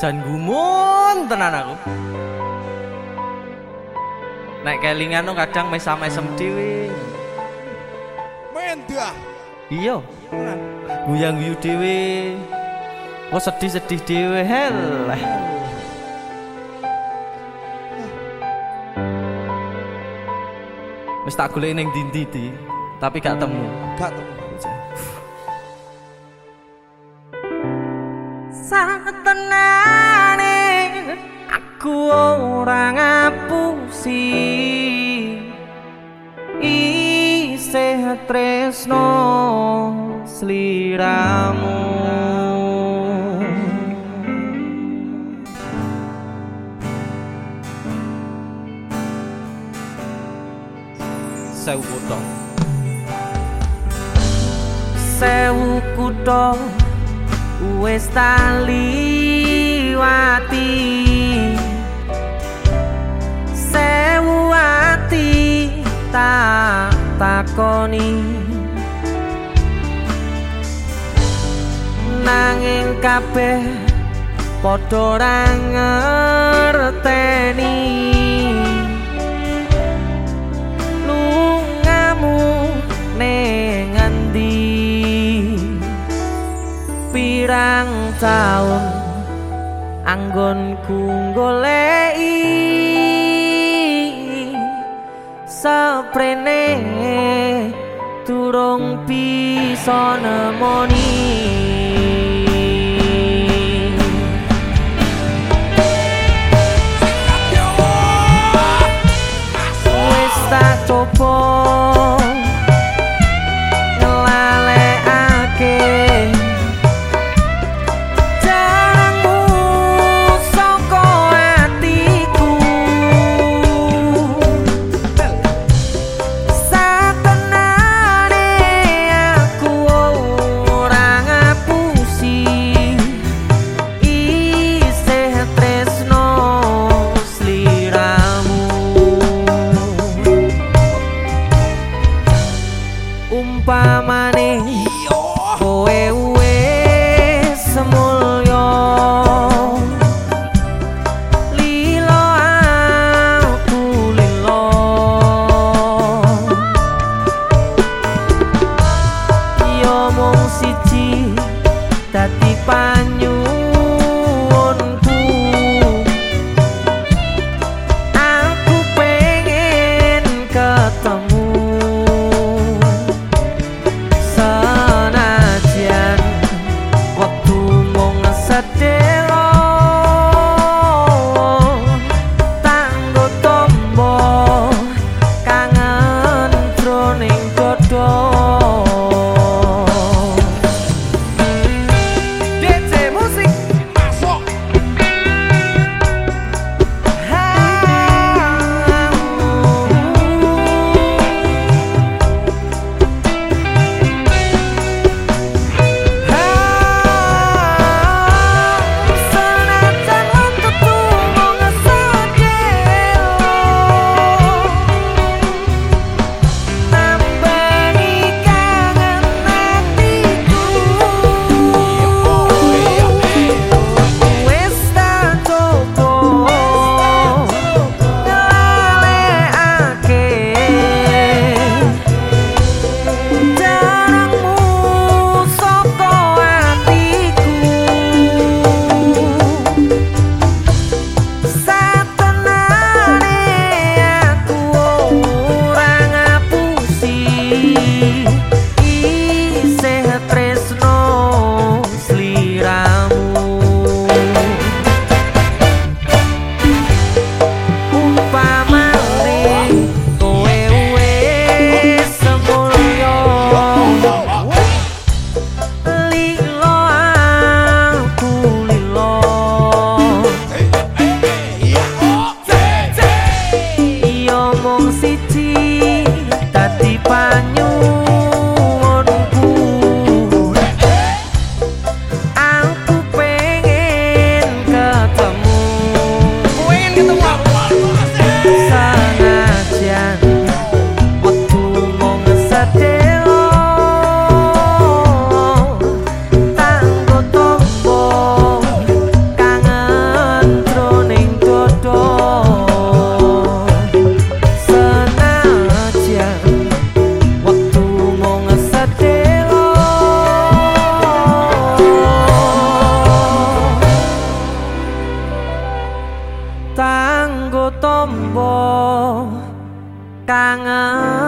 jan gumun tenan aku. Nek kelingan no kadang mesam-mesem dhewe. Mendah. iya. Guyang guyu dhewe. Oh sedih-sedih dhewe heleh wis tak golek ning ndi di? Tapi gak temu. Gak temu. Satenane aku ora ngapusi. Isih tresno sliramu. Sewu kutho Sewu kutho wis taliwati takoni nanging kabeh padha ora ngerteni. Lungamu ning endi pirang taun anggonku goleki saprene turung bisa nemoni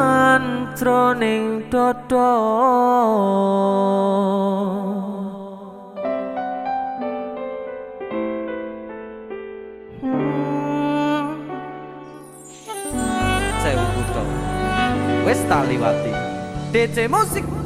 kenangan troning dodo Sewu buto Wes tak liwati DC Musik